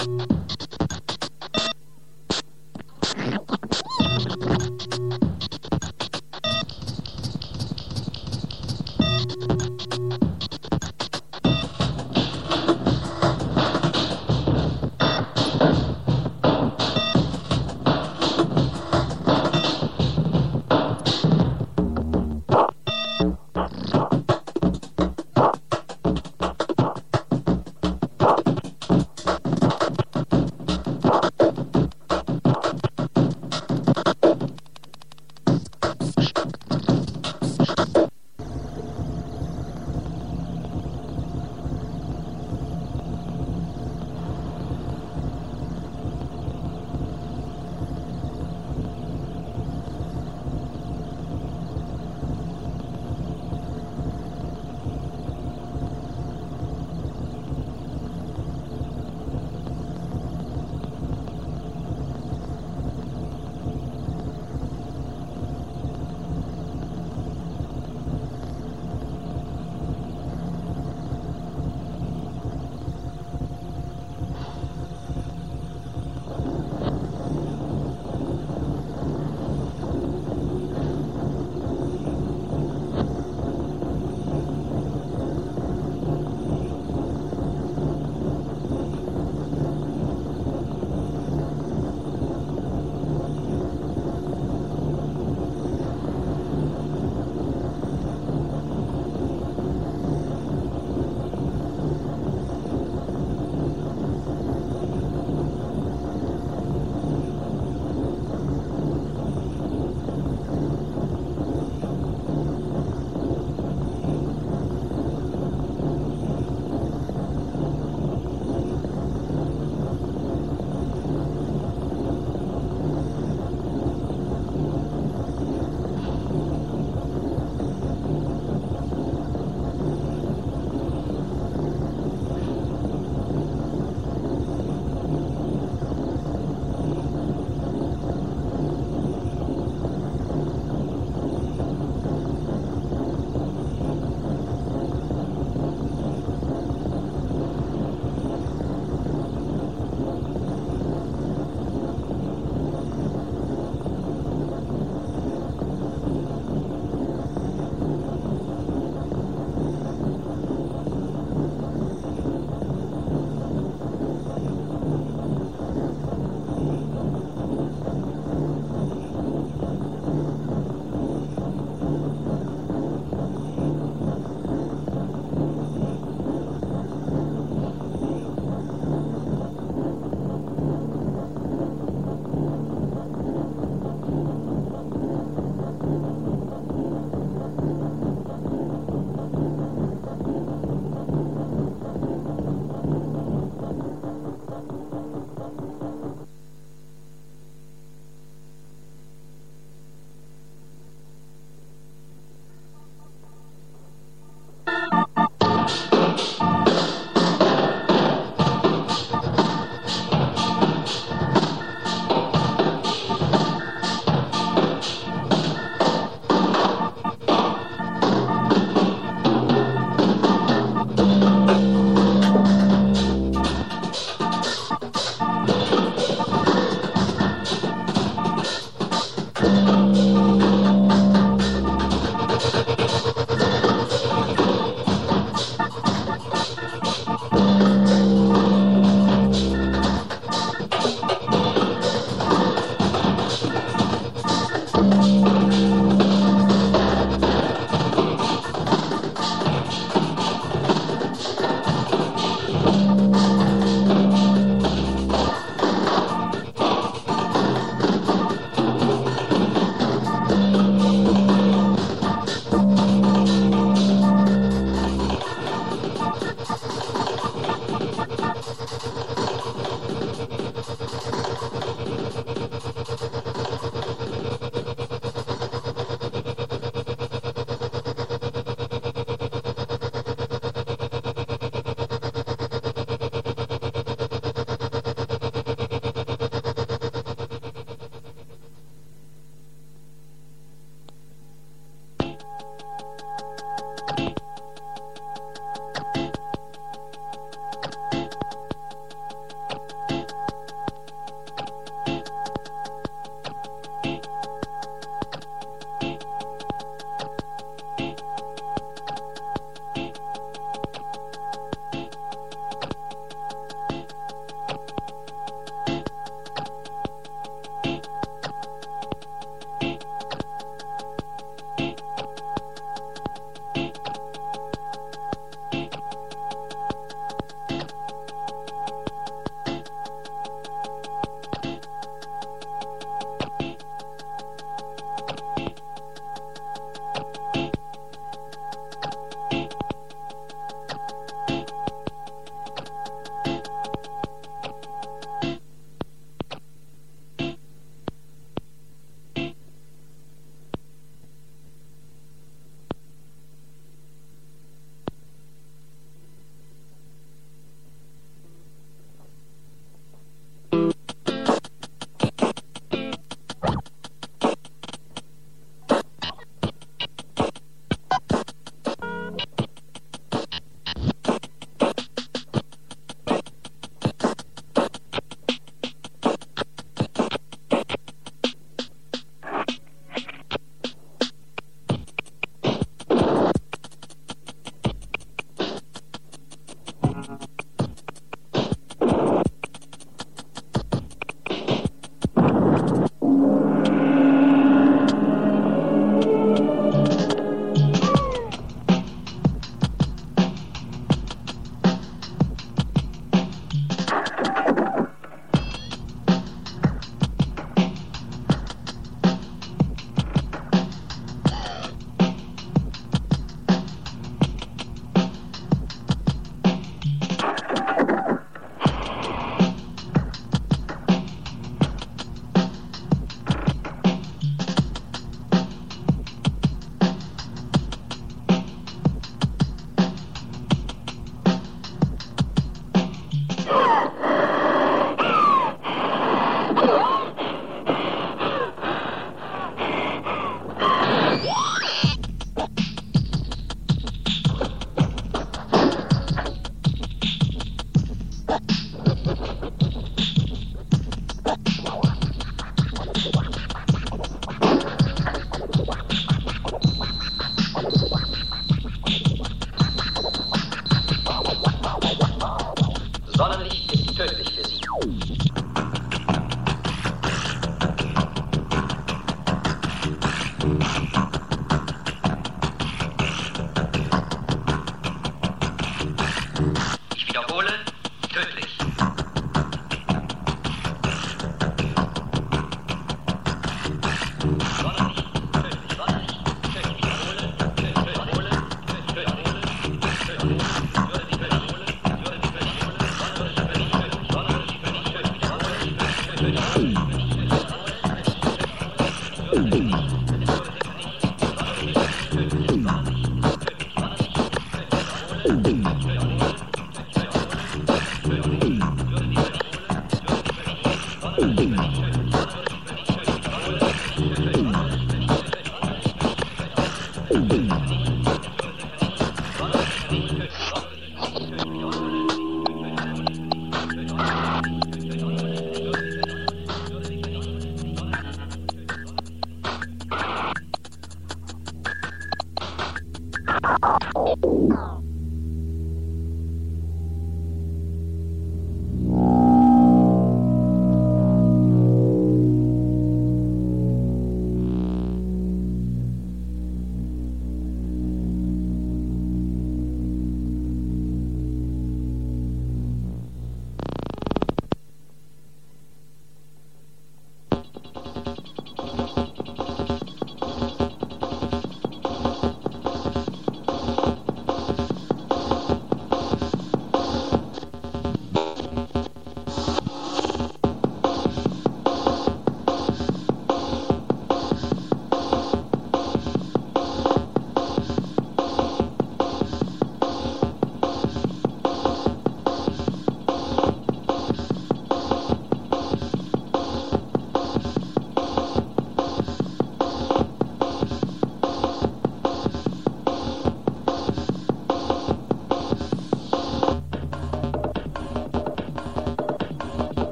you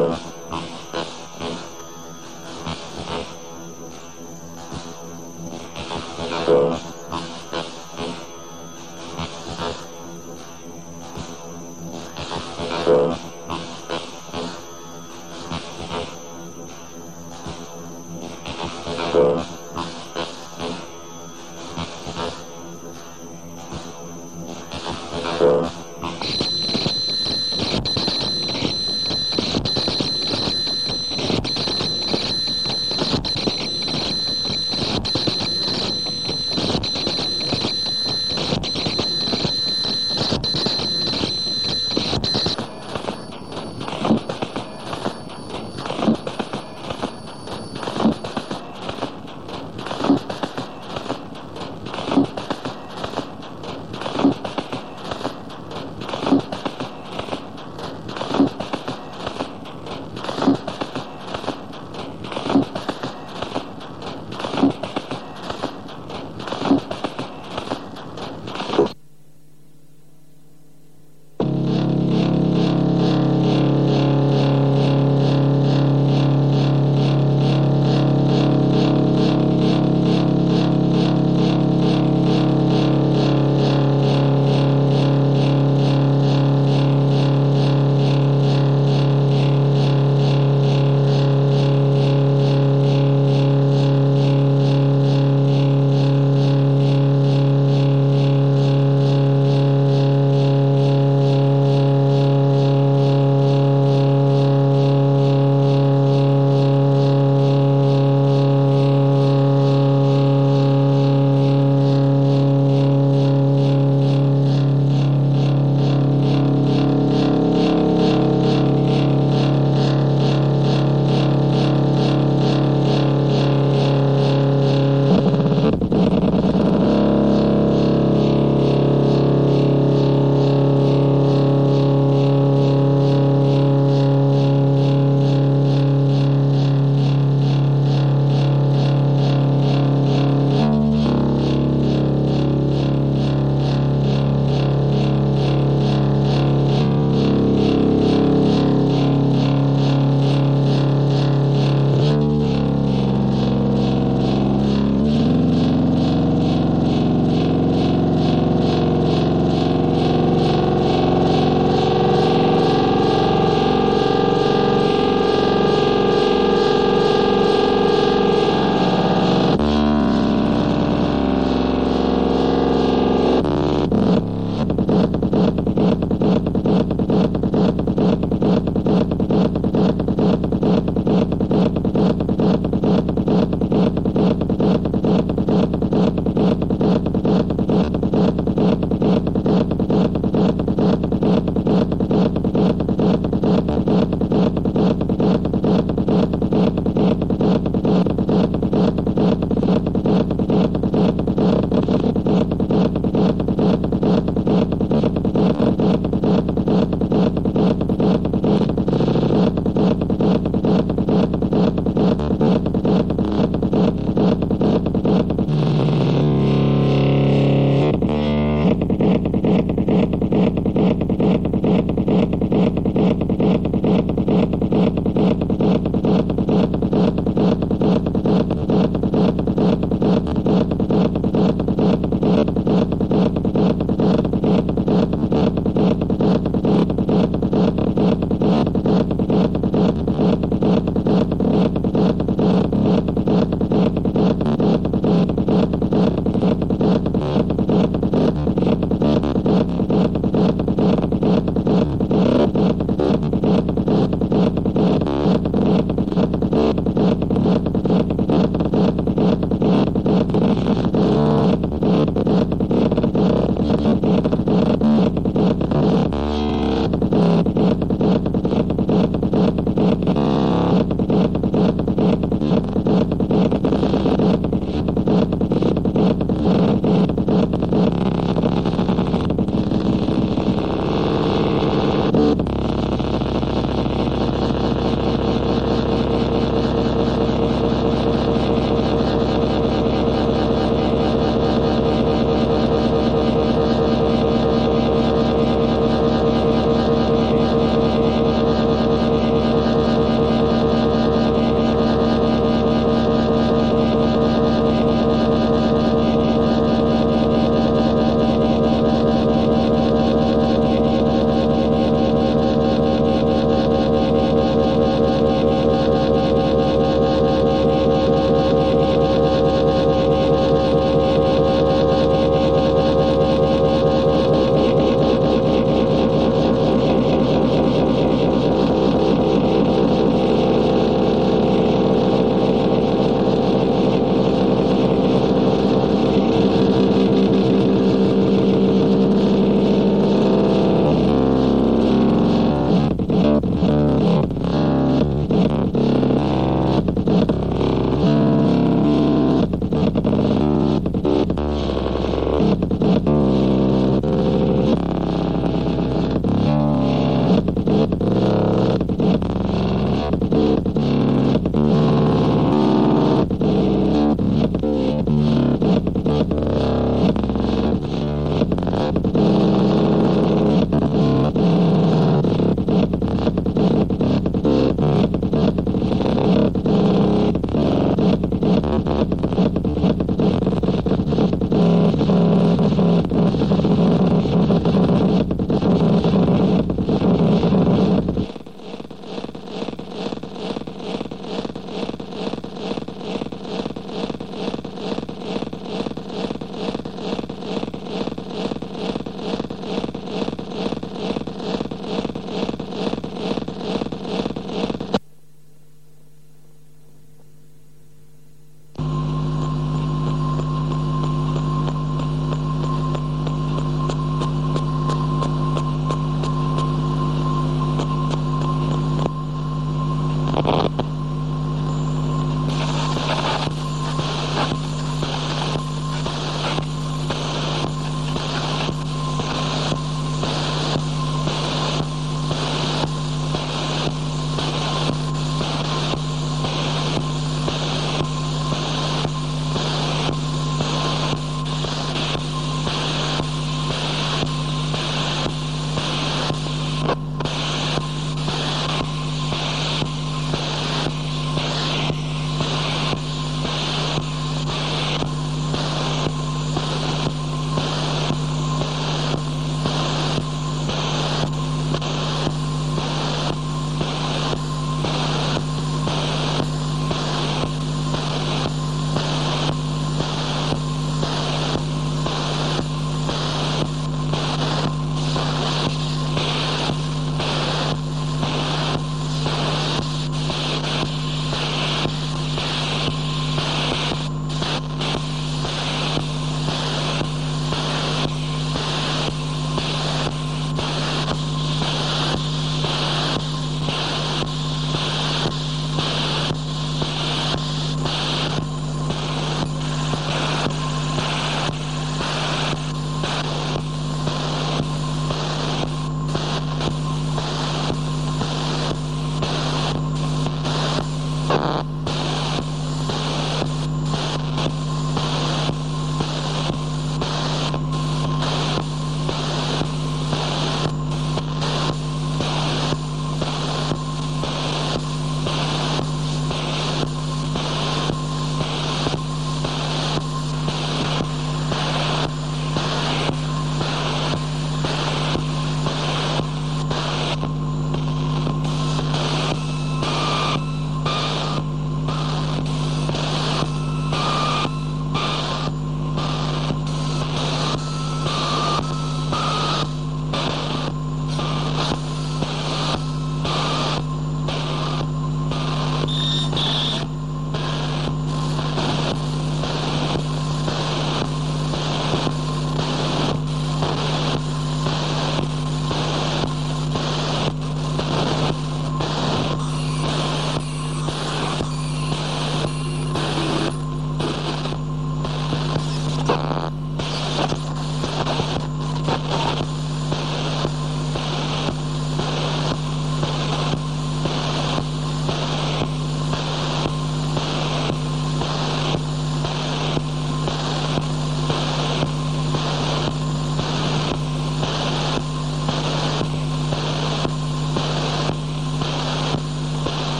Uh,